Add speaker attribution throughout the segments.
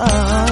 Speaker 1: Ah.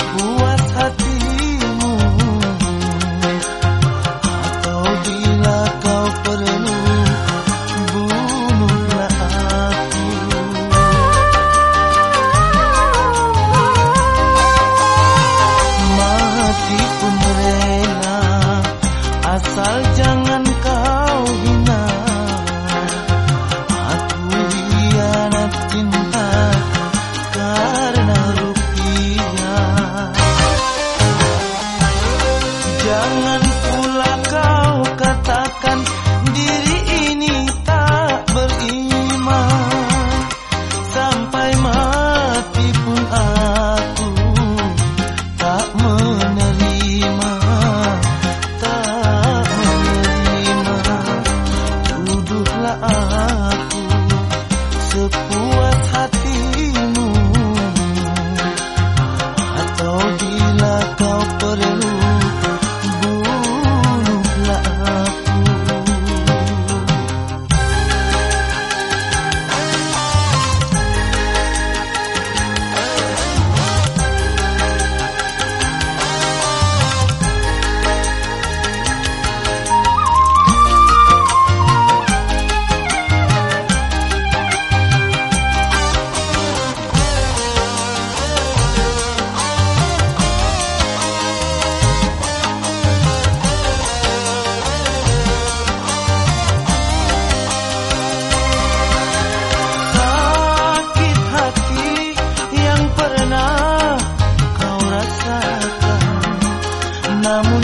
Speaker 1: 我擦。katakan rasakan namun